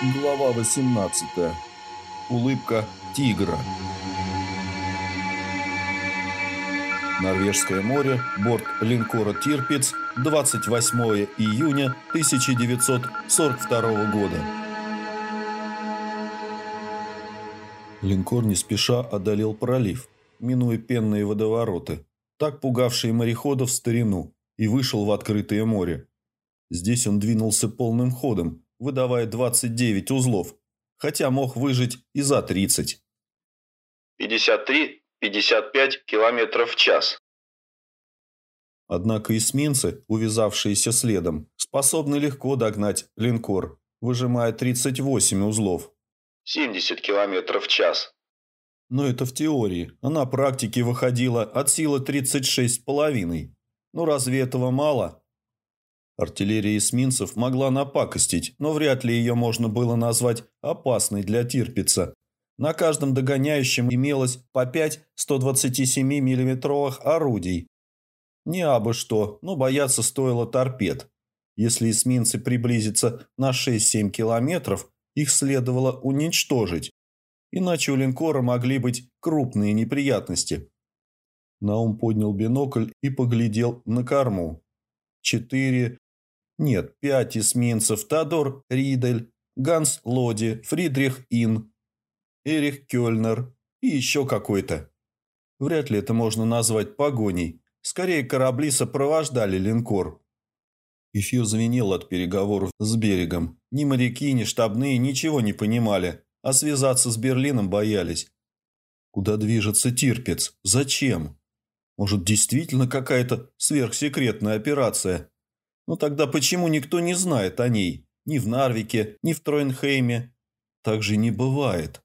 Глава 18. Улыбка тигра. Норвежское море, борт линкора «Тирпиц», 28 июня 1942 года. Линкор не спеша одолел пролив, минуя пенные водовороты, так пугавшие мореходов в старину, и вышел в открытое море. Здесь он двинулся полным ходом, выдавая 29 узлов, хотя мог выжить и за 30. 53-55 километров в час. Однако эсминцы, увязавшиеся следом, способны легко догнать линкор, выжимая 38 узлов. 70 километров в час. Но это в теории, а на практике выходило от силы 36,5. Ну разве этого мало? Артиллерия эсминцев могла напакостить, но вряд ли ее можно было назвать опасной для Тирпица. На каждом догоняющем имелось по 5 127 миллиметровых орудий. Не абы что, но бояться стоило торпед. Если эсминцы приблизятся на 6-7 километров, их следовало уничтожить. Иначе у линкора могли быть крупные неприятности. Наум поднял бинокль и поглядел на корму. Четыре, нет, пять эсминцев. Тодор Ридель, Ганс Лоди, Фридрих Ин, Эрих Кёльнер и еще какой-то. Вряд ли это можно назвать погоней. Скорее, корабли сопровождали линкор. Эфир звенел от переговоров с берегом. Ни моряки, ни штабные ничего не понимали, а связаться с Берлином боялись. Куда движется Тирпец? Зачем? Может, действительно какая-то сверхсекретная операция? Но тогда почему никто не знает о ней? Ни в Нарвике, ни в Тройнхейме. Так же не бывает.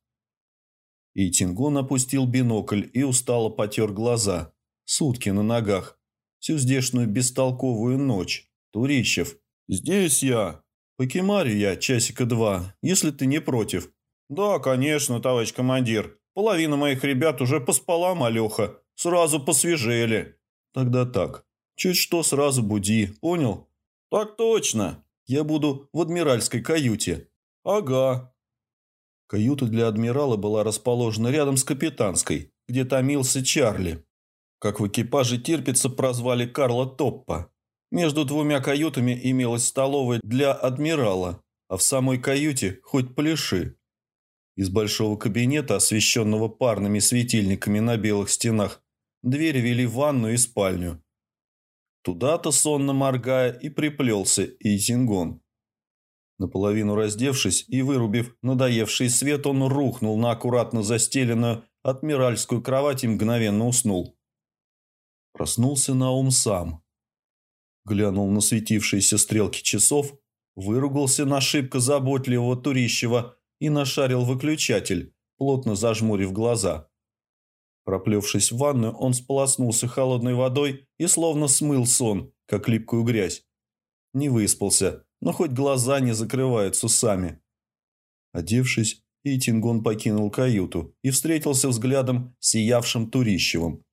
И Тингон опустил бинокль и устало потер глаза. Сутки на ногах. Всю здешнюю бестолковую ночь. Турищев. «Здесь я. Покемарю я часика два, если ты не против». «Да, конечно, товарищ командир. Половина моих ребят уже поспала, малеха. Сразу посвежели». «Тогда так. Чуть что сразу буди, понял?» «Так точно. Я буду в адмиральской каюте». «Ага». Каюта для адмирала была расположена рядом с капитанской, где томился Чарли. Как в экипаже терпится прозвали Карла Топпа. Между двумя каютами имелась столовая для адмирала, а в самой каюте хоть пляши. Из большого кабинета, освещенного парными светильниками на белых стенах, двери вели в ванную и спальню. Туда-то, сонно моргая, и приплелся Итингон. Наполовину раздевшись и вырубив надоевший свет, он рухнул на аккуратно застеленную адмиральскую кровать и мгновенно уснул. Проснулся Наум сам. Глянул на светившиеся стрелки часов, выругался на шибко заботливого турищего и нашарил выключатель, плотно зажмурив глаза. Проплевшись в ванную, он сполоснулся холодной водой и словно смыл сон, как липкую грязь. Не выспался, но хоть глаза не закрываются сами. Одевшись, Итингон покинул каюту и встретился взглядом сиявшим Турищевым.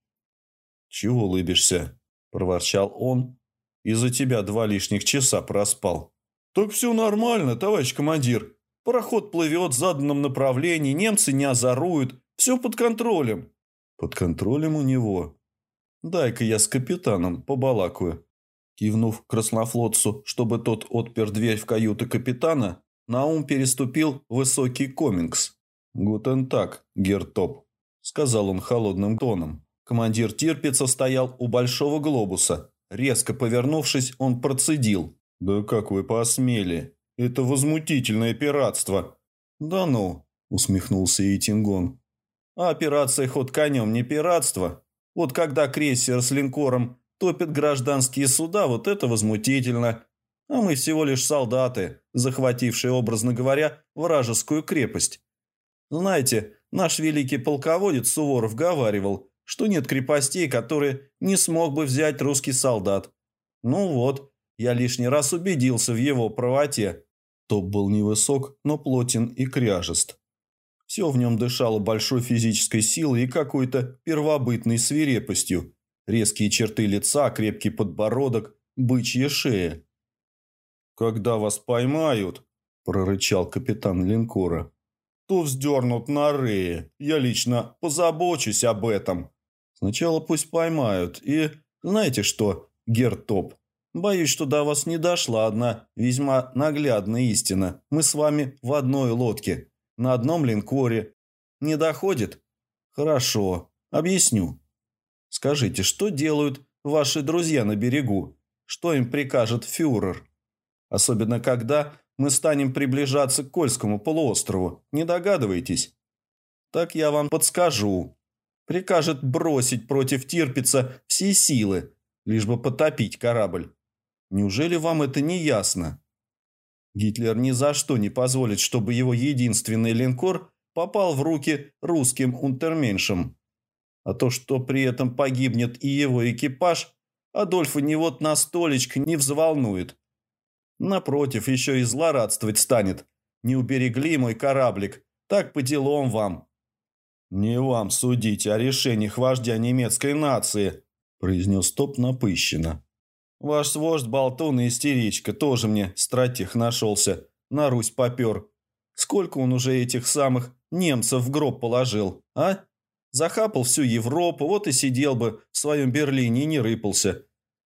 «Чего улыбишься?» – проворчал он. «Из-за тебя два лишних часа проспал». «Так все нормально, товарищ командир. Пароход плывет в заданном направлении, немцы не озоруют, все под контролем». Под контролем у него. Дай-ка я с капитаном побалакаю. Кивнув краснофлотцу, чтобы тот отпер дверь в каюту капитана, Наум переступил высокий комингс. «Гутен так, гертоп», – сказал он холодным тоном. Командир Тирпица стоял у большого глобуса. Резко повернувшись, он процедил. «Да как вы посмели? Это возмутительное пиратство!» «Да ну!» – усмехнулся Итингон. А операция «Ход конем» не пиратство. Вот когда крейсер с линкором топит гражданские суда, вот это возмутительно. А мы всего лишь солдаты, захватившие, образно говоря, вражескую крепость. Знаете, наш великий полководец Суворов говаривал, что нет крепостей, которые не смог бы взять русский солдат. Ну вот, я лишний раз убедился в его правоте. Топ был невысок, но плотен и кряжест. Все в нем дышало большой физической силой и какой-то первобытной свирепостью. Резкие черты лица, крепкий подбородок, бычья шея. «Когда вас поймают», – прорычал капитан линкора. «То вздернут на рее. Я лично позабочусь об этом. Сначала пусть поймают. И знаете что, Гертоп, боюсь, что до вас не дошла одна весьма наглядная истина. Мы с вами в одной лодке, на одном линкоре. Не доходит? Хорошо, объясню. Скажите, что делают ваши друзья на берегу? Что им прикажет фюрер? Особенно когда мы станем приближаться к Кольскому полуострову. Не догадываетесь? Так я вам подскажу. Прикажет бросить против Тирпица все силы, лишь бы потопить корабль. Неужели вам это не ясно? Гитлер ни за что не позволит, чтобы его единственный линкор попал в руки русским унтерменшам. А то, что при этом погибнет и его экипаж, Адольфа ни вот на столечко не взволнует. Напротив, еще и злорадствовать станет. Не уберегли мой кораблик, так по делам вам. «Не вам судить о решениях вождя немецкой нации», – произнес Топ напыщенно. «Ваш вождь болтун и истеричка тоже мне стратег нашелся, на Русь попер. Сколько он уже этих самых немцев в гроб положил, а? Захапал всю Европу, вот и сидел бы в своем Берлине и не рыпался.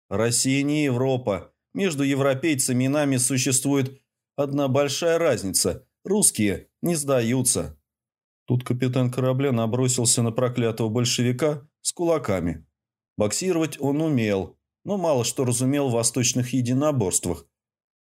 Россия не Европа. Между европейцами и нами существует одна большая разница. Русские не сдаются». Тут капитан корабля набросился на проклятого большевика с кулаками. Боксировать он умел, но мало что разумел в восточных единоборствах.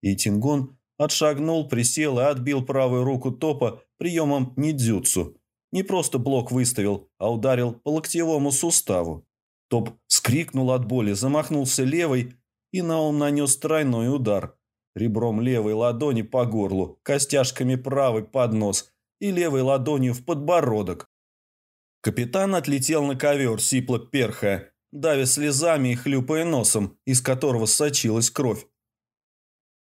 И Тингон отшагнул, присел и отбил правую руку топа приемом ниндзюцу. Не просто блок выставил, а ударил по локтевому суставу. Топ скрикнул от боли, замахнулся левой, и Наум нанес тройной удар. Ребром левой ладони по горлу, костяшками правой под нос – и левой ладонью в подбородок. Капитан отлетел на ковер, сипло перхая, давя слезами и хлюпая носом, из которого сочилась кровь.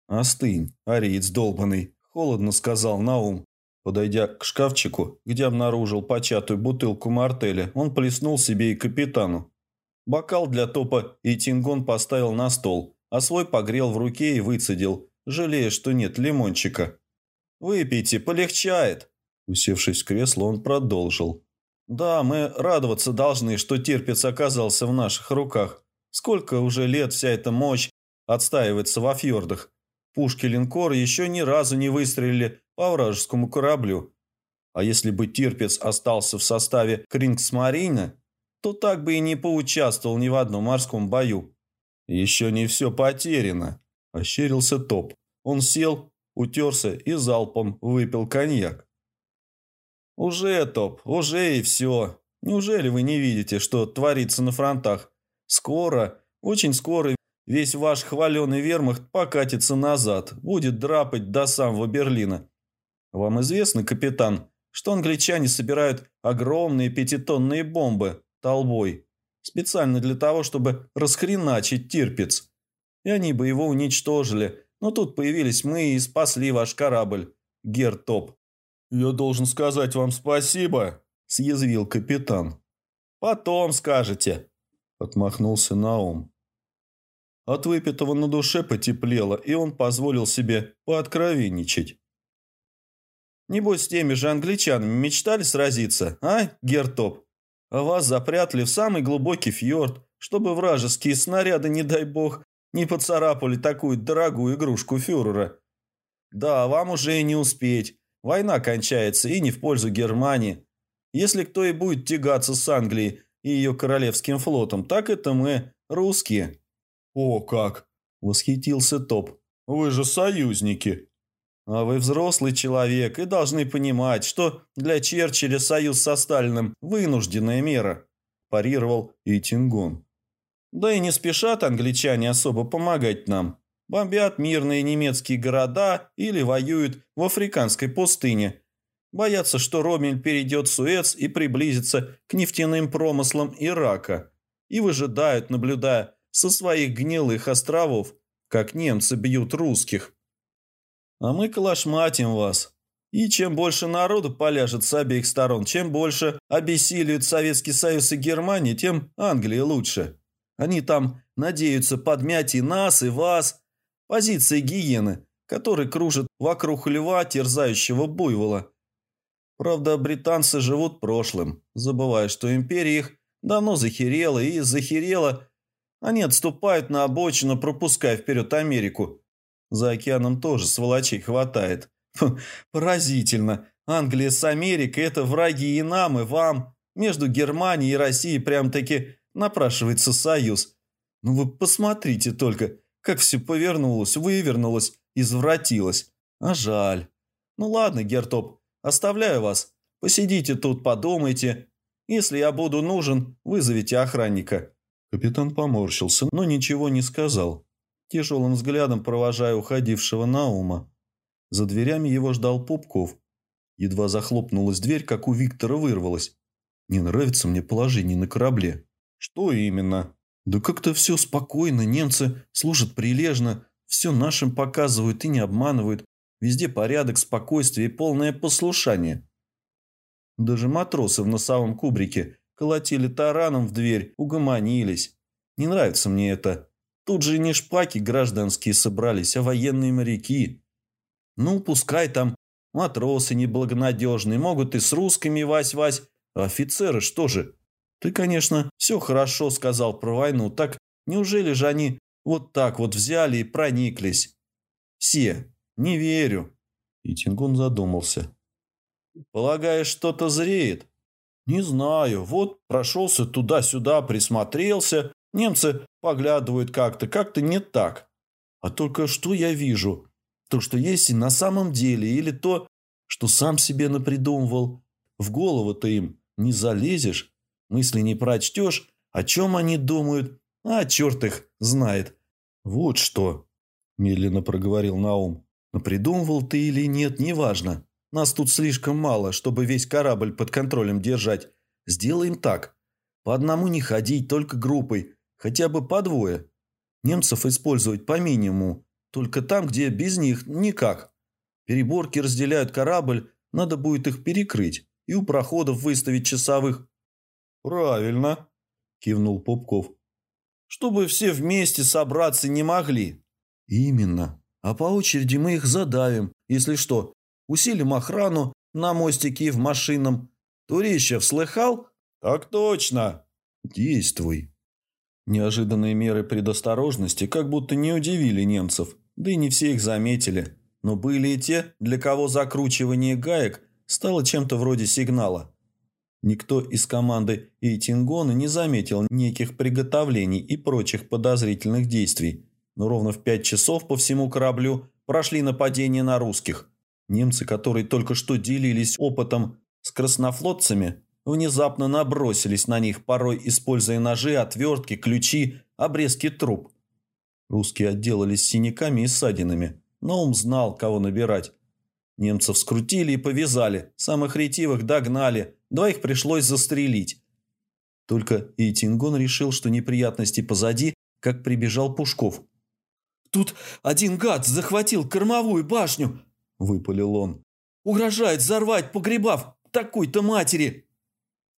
«Остынь, ариец долбанный», – холодно сказал Наум. Подойдя к шкафчику, где обнаружил початую бутылку мартеля, он плеснул себе и капитану. Бокал для топа и тингон поставил на стол, а свой погрел в руке и выцедил, жалея, что нет лимончика. «Выпейте, полегчает!» Усевшись в кресло, он продолжил. «Да, мы радоваться должны, что терпец оказался в наших руках. Сколько уже лет вся эта мощь отстаивается во фьордах. Пушки линкора еще ни разу не выстрелили по вражескому кораблю. А если бы терпец остался в составе Крингсмарина, то так бы и не поучаствовал ни в одном морском бою. «Еще не все потеряно», – ощерился Топ. Он сел, утерся и залпом выпил коньяк. «Уже, Топ, уже и все. Неужели вы не видите, что творится на фронтах? Скоро, очень скоро весь ваш хваленый вермахт покатится назад, будет драпать до самого Берлина. Вам известно, капитан, что англичане собирают огромные пятитонные бомбы толбой, специально для того, чтобы расхреначить Тирпиц. И они бы его уничтожили, но тут появились мы и спасли ваш корабль, Гертоп. «Я должен сказать вам спасибо», – съязвил капитан. «Потом скажете», – отмахнулся Наум. От выпитого на душе потеплело, и он позволил себе пооткровенничать. «Небось, с теми же англичанами мечтали сразиться, а, Гертоп? А вас запрятали в самый глубокий фьорд, чтобы вражеские снаряды, не дай бог, не поцарапали такую дорогую игрушку фюрера. Да, вам уже и не успеть. Война кончается и не в пользу Германии. Если кто и будет тягаться с Англией и ее королевским флотом, так это мы, русские». «О, как!» – восхитился Топ. «Вы же союзники!» «А вы взрослый человек и должны понимать, что для Черчилля союз со Сталиным – вынужденная мера», – парировал Итингон. Да и не спешат англичане особо помогать нам. Бомбят мирные немецкие города или воюют в африканской пустыне. Боятся, что Ромель перейдет Суэц и приблизится к нефтяным промыслам Ирака. И выжидают, наблюдая со своих гнилых островов, как немцы бьют русских. А мы калашматим вас. И чем больше народу поляжет с обеих сторон, чем больше обессилиют Советский Союз и Германия, тем Англии лучше. Они там надеются подмять и нас, и вас. Позиция гиены. который кружит вокруг льва, терзающего буйвола. Правда, британцы живут прошлым, забывая, что империя их давно захерела и захерела. Они отступают на обочину, пропуская вперед Америку. За океаном тоже сволочей хватает. Поразительно. Англия с Америкой – это враги и нам, и вам. Между Германией и Россией прям-таки напрашивается союз. Ну вы посмотрите только, как все повернулось, вывернулось, извратилось. А жаль. Ну ладно, Гертоп, оставляю вас. Посидите тут, подумайте. Если я буду нужен, вызовите охранника». Капитан поморщился, но ничего не сказал, тяжелым взглядом провожая уходившего Наума. За дверями его ждал Пупков. Едва захлопнулась дверь, как у Виктора вырвалась. «Не нравится мне положение на корабле». «Что именно?» «Да как-то все спокойно, немцы служат прилежно, все нашим показывают и не обманывают. Везде порядок, спокойствие и полное послушание». Даже матросы в носовом кубрике колотили тараном в дверь, угомонились. Не нравится мне это. Тут же не шпаки гражданские собрались, а военные моряки. Ну, пускай там матросы неблагонадежные, могут и с русскими вась-вась, а офицеры что же? Ты, конечно, все хорошо сказал про войну, так неужели же они вот так вот взяли и прониклись? Все. Не верю. И Тингун задумался. Полагаешь, что-то зреет? Не знаю. Вот прошелся туда-сюда, присмотрелся. Немцы поглядывают как-то, как-то не так. А только что я вижу? То, что есть и на самом деле, или то, что сам себе напридумывал. В голову-то им не залезешь, мысли не прочтешь, о чем они думают, а черт их знает. Вот что, медленно проговорил Наум. Напридумывал ты или нет, неважно. Нас тут слишком мало, чтобы весь корабль под контролем держать. Сделаем так. По одному не ходить, только группой. Хотя бы по двое. Немцев использовать по минимуму. Только там, где без них никак. Переборки разделяют корабль, надо будет их перекрыть. И у проходов выставить часовых. «Правильно», – кивнул Попков. «Чтобы все вместе собраться не могли». «Именно. А по очереди мы их задавим, если что, усилим охрану на мостике и в машинном. Турищев слыхал? Так точно. Действуй. Неожиданные меры предосторожности как будто не удивили немцев, да и не все их заметили. Но были и те, для кого закручивание гаек стало чем-то вроде сигнала. Никто из команды Эйтингона не заметил неких приготовлений и прочих подозрительных действий, но ровно в пять часов по всему кораблю прошли нападения на русских – Немцы, которые только что делились опытом с краснофлотцами, внезапно набросились на них, порой используя ножи, отвертки, ключи, обрезки труб. Русские отделались синяками и ссадинами, но ум знал, кого набирать. Немцев скрутили и повязали, самых ретивых догнали, двоих пришлось застрелить. Только Эйтингон решил, что неприятности позади, как прибежал Пушков. «Тут один гад захватил кормовую башню!» – выпалил он. «Угрожает взорвать погребав такой-то матери!»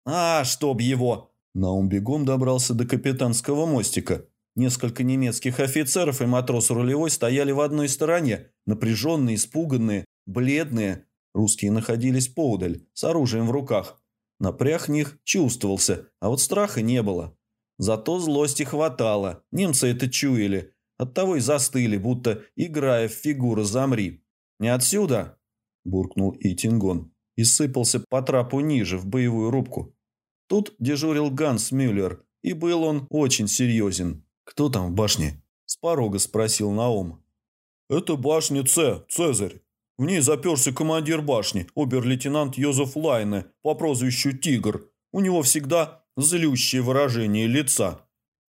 «А, чтоб его!» Наум бегом добрался до капитанского мостика. Несколько немецких офицеров и матрос рулевой стояли в одной стороне, напряженные, испуганные, бледные. Русские находились поудаль, с оружием в руках. Напряг них чувствовался, а вот страха не было. Зато злости хватало, немцы это чуяли. Оттого и застыли, будто играя в фигуру «замри». «Не отсюда!» – буркнул Итингон и сыпался по трапу ниже, в боевую рубку. Тут дежурил Ганс Мюллер, и был он очень серьезен. «Кто там в башне?» – с порога спросил Наум. «Это башня Ц, Цезарь. В ней заперся командир башни, обер-лейтенант Йозеф Лайне по прозвищу Тигр. У него всегда злющее выражение лица».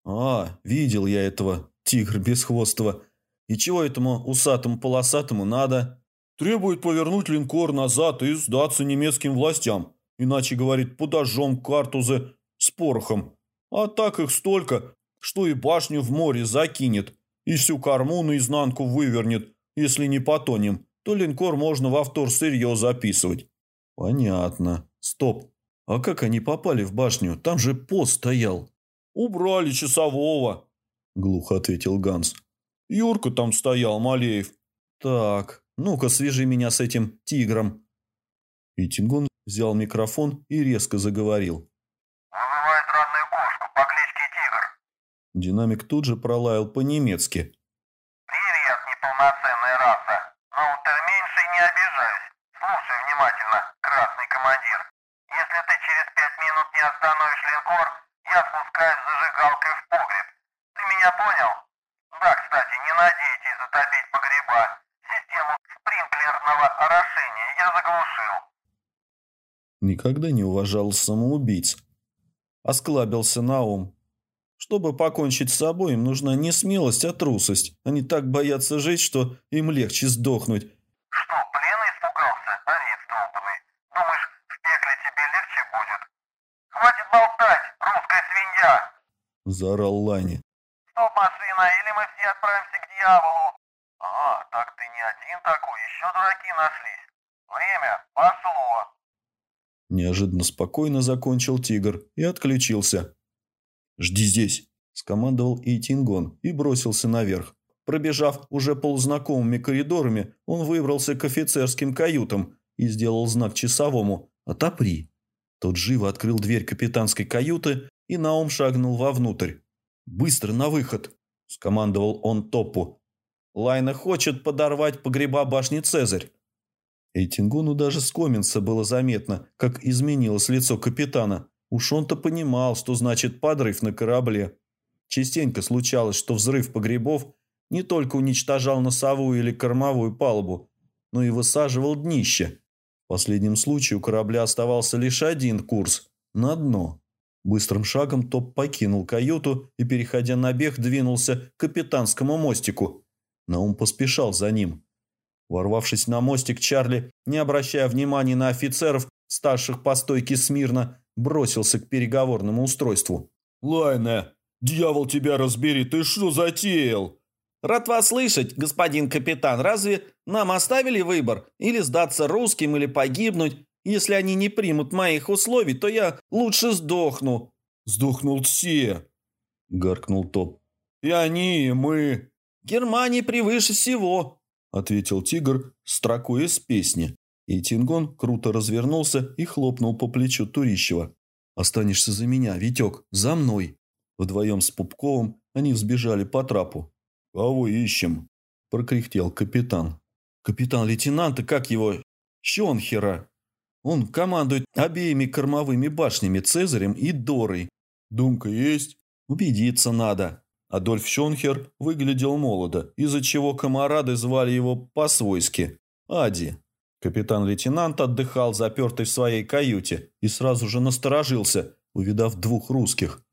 «А, видел я этого, тигр бесхвостого. И чего этому усатому-полосатому надо? Требует повернуть линкор назад и сдаться немецким властям. Иначе, говорит, подожжем картузы с порохом. А так их столько, что и башню в море закинет, и всю корму наизнанку вывернет. Если не потонем, то линкор можно во втор сырье записывать. Понятно. Стоп. А как они попали в башню? Там же пост стоял. Убрали часового, глухо ответил Ганс. Юрка там стоял, Малеев. Так, ну-ка свяжи меня с этим тигром. И Тингон взял микрофон и резко заговорил. Вызывает родную кошку по кличке Тигр. Динамик тут же пролаял по-немецки. Привет, неполноценная раса. Но меньше не обижаюсь. Слушай внимательно, красный командир. Если ты через пять минут не остановишь линкор, я спускаюсь зажигалкой в погреб. Ты меня понял? Да, кстати, не надейтесь затопить погреба. Систему спринклерного орошения я заглушил. Никогда не уважал самоубийц. Осклабился на ум. Чтобы покончить с собой, им нужна не смелость, а трусость. Они так боятся жить, что им легче сдохнуть. Что, плена испугался, овец долбанный? Думаешь, в пекле тебе легче будет? Хватит болтать, русская свинья! Заорал Лани. Стоп, машина, или мы все отправимся к дьяволу. А, так ты не один такой, еще дураки нашлись. Время пошло. Неожиданно спокойно закончил тигр и отключился. «Жди здесь», – скомандовал Эйтингон и бросился наверх. Пробежав уже полузнакомыми коридорами, он выбрался к офицерским каютам и сделал знак часовому «Отопри». Тот живо открыл дверь капитанской каюты, и Наум шагнул вовнутрь. «Быстро на выход!» – скомандовал он Топу. «Лайна хочет подорвать погреба башни Цезарь». Эйтингону даже с Коминса было заметно, как изменилось лицо капитана. Уж он-то понимал, что значит подрыв на корабле. Частенько случалось, что взрыв погребов не только уничтожал носовую или кормовую палубу, но и высаживал днище. В последнем случае у корабля оставался лишь один курс – на дно. Быстрым шагом Топ покинул каюту и, переходя на бег, двинулся к капитанскому мостику. Наум поспешал за ним. Ворвавшись на мостик, Чарли, не обращая внимания на офицеров, старших по стойке смирно, бросился к переговорному устройству. «Лайне, дьявол тебя разбери, ты что затеял?» «Рад вас слышать, господин капитан. Разве нам оставили выбор? Или сдаться русским, или погибнуть? Если они не примут моих условий, то я лучше сдохну». «Сдохнул все», — гаркнул Топ. «И они, и мы». «Германия превыше всего», — ответил тигр строкой из песни. И Тингон круто развернулся и хлопнул по плечу Турищева. «Останешься за меня, Витек, за мной!» Вдвоем с Пупковым они взбежали по трапу. «Кого ищем?» – прокряхтел капитан. «Капитан-лейтенанта, как его? Щенхера. Он командует обеими кормовыми башнями Цезарем и Дорой. Думка есть? Убедиться надо». Адольф Щенхер выглядел молодо, из-за чего комарады звали его по-свойски – Ади. Капитан-лейтенант отдыхал, запертый в своей каюте, и сразу же насторожился, увидав двух русских.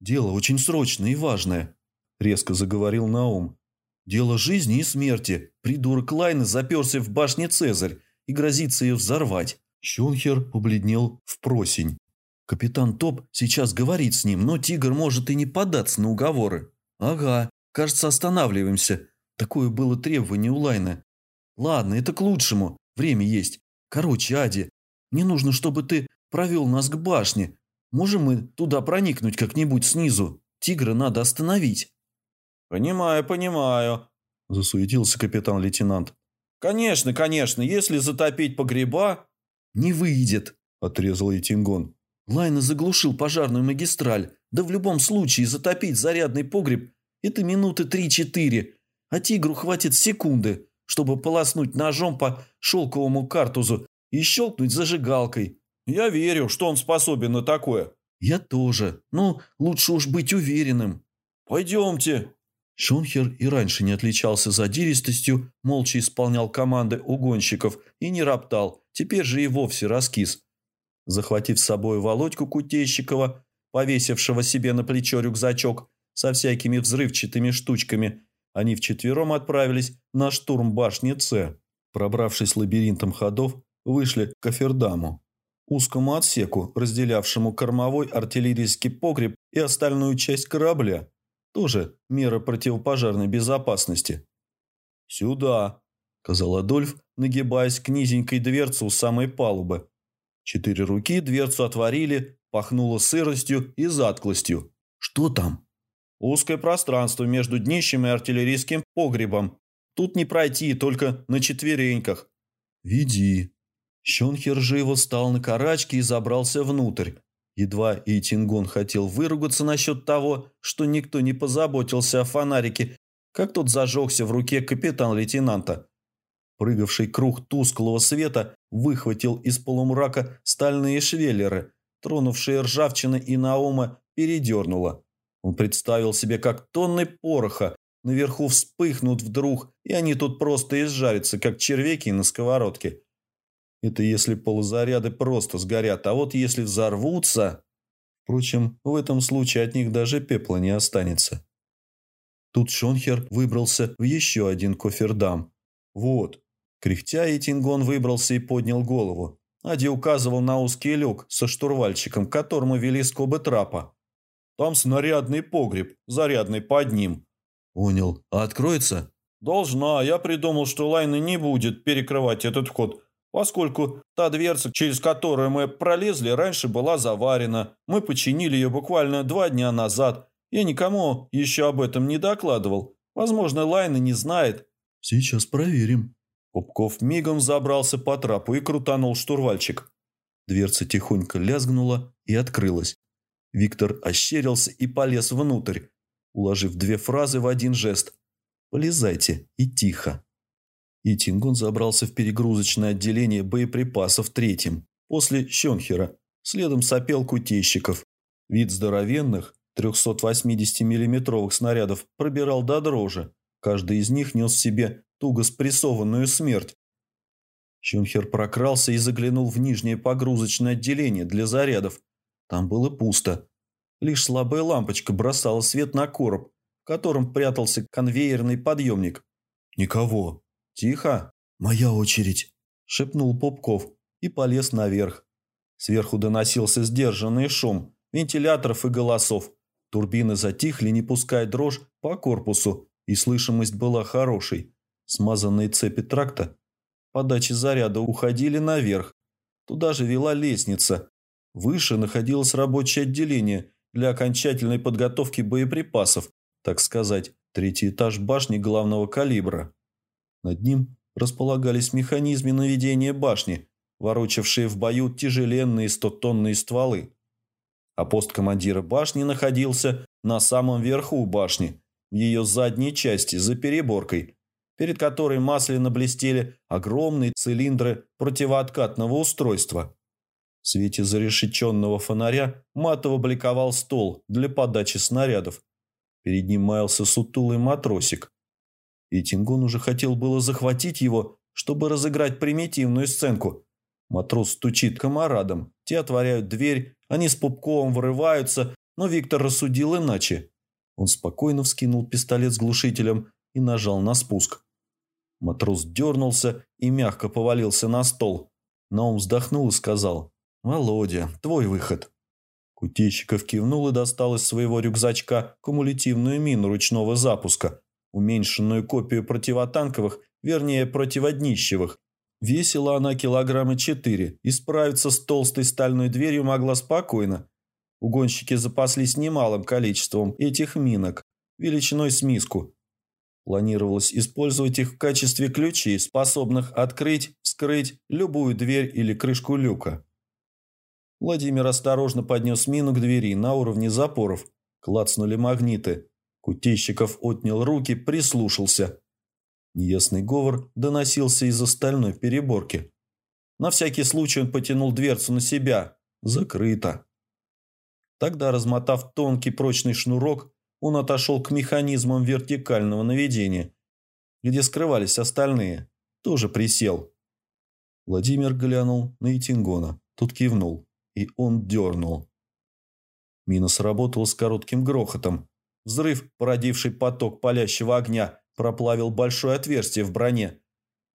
«Дело очень срочное и важное», – резко заговорил Наум. «Дело жизни и смерти. Придурок Лайна заперся в башне Цезарь и грозится ее взорвать». Щунхер побледнел в просень. «Капитан Топ сейчас говорит с ним, но тигр может и не податься на уговоры». «Ага, кажется, останавливаемся. Такое было требование у Лайна. Ладно, это к лучшему. Время есть. Короче, Ади, мне нужно, чтобы ты провел нас к башне. Можем мы туда проникнуть как-нибудь снизу? Тигра надо остановить». «Понимаю, понимаю», – засуетился капитан-лейтенант. «Конечно, конечно, если затопить погреба...» «Не выйдет», – отрезал Етингон. Лайна заглушил пожарную магистраль. Да в любом случае затопить зарядный погреб – это минуты три-четыре, а тигру хватит секунды чтобы полоснуть ножом по шелковому картузу и щелкнуть зажигалкой. Я верю, что он способен на такое. Я тоже. Но лучше уж быть уверенным. Пойдемте. Шонхер и раньше не отличался задиристостью, молча исполнял команды угонщиков и не роптал, теперь же и вовсе раскис. Захватив с собой Володьку Кутейщикова, повесившего себе на плечо рюкзачок со всякими взрывчатыми штучками, они вчетвером отправились на штурм башни Ц. Пробравшись лабиринтом ходов, вышли к Кафердаму, узкому отсеку, разделявшему кормовой артиллерийский погреб и остальную часть корабля. Тоже мера противопожарной безопасности. «Сюда», – сказал Адольф, нагибаясь к низенькой дверце у самой палубы. Четыре руки дверцу отворили, пахнуло сыростью и затклостью. «Что там?» Узкое пространство между днищем и артиллерийским погребом. Тут не пройти, только на четвереньках». «Веди». Щенхер живо встал на карачки и забрался внутрь. Едва Эйтингон хотел выругаться насчет того, что никто не позаботился о фонарике, как тот зажегся в руке капитан-лейтенанта. Прыгавший круг тусклого света выхватил из полумрака стальные швеллеры, тронувшие ржавчины и Наума передернуло. Он представил себе, как тонны пороха наверху вспыхнут вдруг, и они тут просто изжарятся, как червяки на сковородке. Это если полузаряды просто сгорят, а вот если взорвутся... Впрочем, в этом случае от них даже пепла не останется. Тут Шонхер выбрался в еще один кофердам. Вот. Кряхтя, Эйтингон выбрался и поднял голову. Ади указывал на узкий люк со штурвальчиком, к которому вели скобы трапа. «Там снарядный погреб, зарядный под ним». «Понял. А откроется?» «Должна. Я придумал, что Лайна не будет перекрывать этот вход, поскольку та дверца, через которую мы пролезли, раньше была заварена. Мы починили ее буквально два дня назад. Я никому еще об этом не докладывал. Возможно, Лайна не знает». «Сейчас проверим». Пупков мигом забрался по трапу и крутанул штурвальчик. Дверца тихонько лязгнула и открылась. Виктор ощерился и полез внутрь, уложив две фразы в один жест. «Полезайте и тихо». И Тингун забрался в перегрузочное отделение боеприпасов третьим, после Щенхера. Следом сопел кутейщиков. Вид здоровенных, 380 миллиметровых снарядов пробирал до дрожи. Каждый из них нес в себе туго спрессованную смерть. Щунхер прокрался и заглянул в нижнее погрузочное отделение для зарядов. Там было пусто. Лишь слабая лампочка бросала свет на короб, в котором прятался конвейерный подъемник. «Никого. Тихо. Моя очередь», – шепнул Попков и полез наверх. Сверху доносился сдержанный шум вентиляторов и голосов. Турбины затихли, не пуская дрожь по корпусу, и слышимость была хорошей. Смазанные цепи тракта подачи заряда уходили наверх. Туда же вела лестница. Выше находилось рабочее отделение для окончательной подготовки боеприпасов, так сказать, третий этаж башни главного калибра. Над ним располагались механизмы наведения башни, ворочавшие в бою тяжеленные стотонные стволы. А пост командира башни находился на самом верху башни, в ее задней части, за переборкой, перед которой масляно блестели огромные цилиндры противооткатного устройства. В свете зарешеченного фонаря матово бликовал стол для подачи снарядов. Перед ним маялся сутулый матросик. И Тингун уже хотел было захватить его, чтобы разыграть примитивную сценку. Матрос стучит комарадам, те отворяют дверь, они с Пупковым вырываются, но Виктор рассудил иначе. Он спокойно вскинул пистолет с глушителем и нажал на спуск. Матрос дернулся и мягко повалился на стол. Наум вздохнул и сказал «Володя, твой выход». Кутейщиков кивнул и достал из своего рюкзачка кумулятивную мину ручного запуска, уменьшенную копию противотанковых, вернее противоднищевых. Весила она килограмма четыре и справиться с толстой стальной дверью могла спокойно. Угонщики запаслись немалым количеством этих минок, величиной с миску, Планировалось использовать их в качестве ключей, способных открыть, вскрыть любую дверь или крышку люка. Владимир осторожно поднес мину к двери на уровне запоров. Клацнули магниты. Кутейщиков отнял руки, прислушался. Неясный говор доносился из остальной переборки. На всякий случай он потянул дверцу на себя. Закрыто. Тогда, размотав тонкий прочный шнурок, он отошел к механизмам вертикального наведения, где скрывались остальные. Тоже присел. Владимир глянул на Итингона. Тот кивнул, и он дернул. Мина сработала с коротким грохотом. Взрыв, породивший поток палящего огня, проплавил большое отверстие в броне.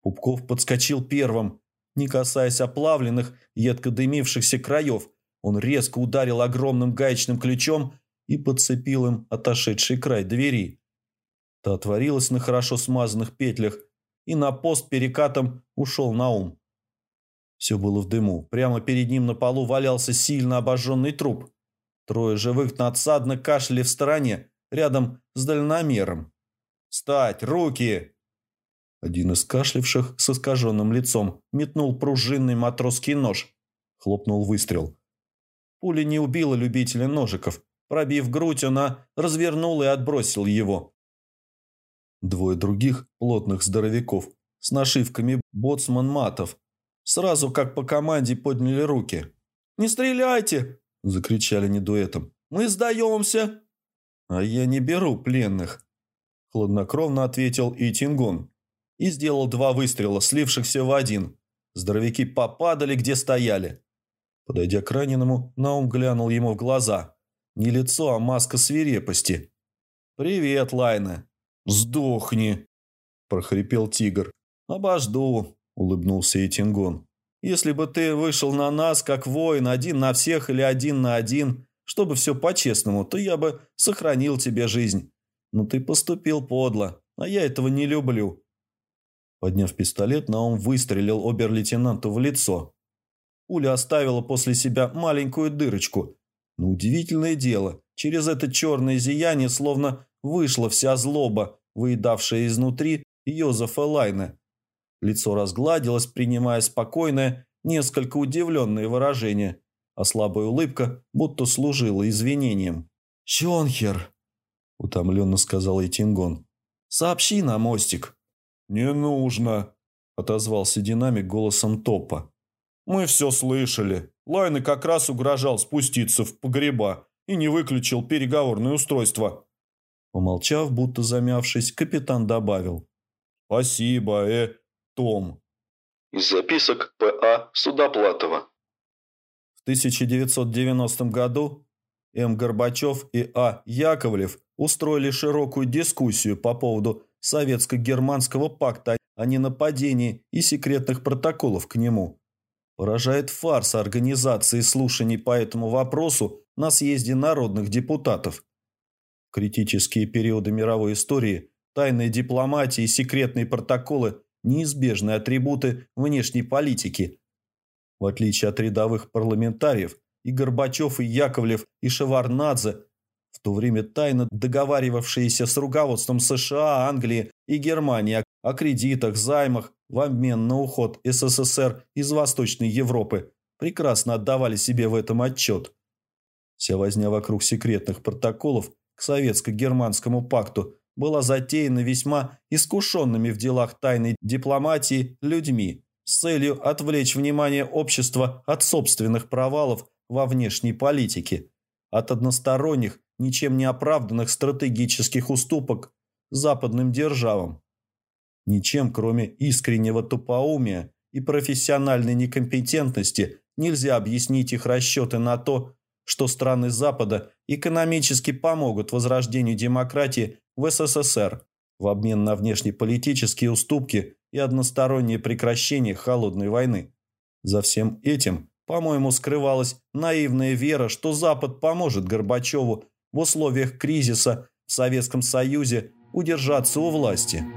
Пупков подскочил первым. Не касаясь оплавленных, едко дымившихся краев, он резко ударил огромным гаечным ключом и подцепил им отошедший край двери. Та отворилась на хорошо смазанных петлях, и на пост перекатом ушел на ум. Все было в дыму. Прямо перед ним на полу валялся сильно обожженный труп. Трое живых надсадно кашляли в стороне, рядом с дальномером. «Встать! Руки!» Один из кашлявших с искаженным лицом метнул пружинный матросский нож. Хлопнул выстрел. Пуля не убила любителя ножиков. Пробив грудь, она развернула и отбросил его. Двое других плотных здоровяков с нашивками «Боцман-матов» сразу как по команде подняли руки. «Не стреляйте!» – закричали не дуэтом. «Мы сдаемся!» «А я не беру пленных», – хладнокровно ответил Итингон и сделал два выстрела, слившихся в один. Здоровяки попадали, где стояли. Подойдя к раненому, Наум глянул ему в глаза. Не лицо, а маска свирепости. «Привет, Лайна!» «Сдохни!» – прохрипел тигр. «Обожду», – улыбнулся Этингон. «Если бы ты вышел на нас, как воин, один на всех или один на один, чтобы все по-честному, то я бы сохранил тебе жизнь. Но ты поступил подло, а я этого не люблю». Подняв пистолет, Наум выстрелил обер-лейтенанту в лицо. Пуля оставила после себя маленькую дырочку. Но удивительное дело, через это черное зияние словно вышла вся злоба, выедавшая изнутри Йозефа Лайна. Лицо разгладилось, принимая спокойное, несколько удивленное выражение, а слабая улыбка будто служила извинением. «Щенхер!» – утомленно сказал Этингон. «Сообщи на мостик». «Не нужно», – отозвался динамик голосом Топа. «Мы все слышали. Лайны как раз угрожал спуститься в погреба и не выключил переговорное устройство». Помолчав, будто замявшись, капитан добавил. «Спасибо, э, Том». Из записок П.А. Судоплатова. В 1990 году М. Горбачев и А. Яковлев устроили широкую дискуссию по поводу Советско-германского пакта о ненападении и секретных протоколов к нему. Поражает фарс организации слушаний по этому вопросу на съезде народных депутатов. Критические периоды мировой истории тайная дипломатия и секретные протоколы – неизбежные атрибуты внешней политики. В отличие от рядовых парламентариев, и Горбачев, и Яковлев, и Шеварнадзе в то время тайно договаривавшиеся с руководством США, Англии и Германии о кредитах, займах в обмен на уход СССР из Восточной Европы, прекрасно отдавали себе в этом отчет. Вся возня вокруг секретных протоколов к советско-германскому пакту была затеяна весьма искушенными в делах тайной дипломатии людьми с целью отвлечь внимание общества от собственных провалов во внешней политике, от односторонних ничем не оправданных стратегических уступок западным державам. Ничем, кроме искреннего тупоумия и профессиональной некомпетентности, нельзя объяснить их расчеты на то, что страны Запада экономически помогут возрождению демократии в СССР в обмен на внешнеполитические уступки и одностороннее прекращение холодной войны. За всем этим, по-моему, скрывалась наивная вера, что Запад поможет Горбачеву в условиях кризиса в Советском Союзе удержаться у власти –